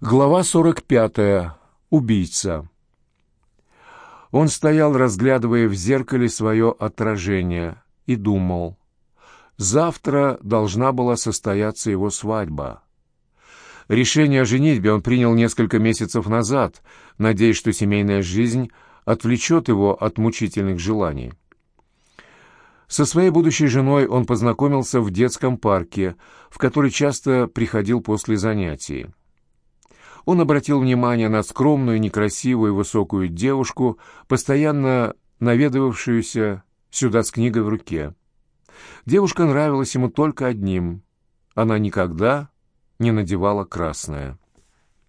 Глава 45. Убийца. Он стоял, разглядывая в зеркале свое отражение, и думал. Завтра должна была состояться его свадьба. Решение о женитьбе он принял несколько месяцев назад, надеясь, что семейная жизнь отвлечет его от мучительных желаний. Со своей будущей женой он познакомился в детском парке, в который часто приходил после занятий. Он обратил внимание на скромную, некрасивую, высокую девушку, постоянно наведывавшуюся сюда с книгой в руке. Девушка нравилась ему только одним. Она никогда не надевала красное.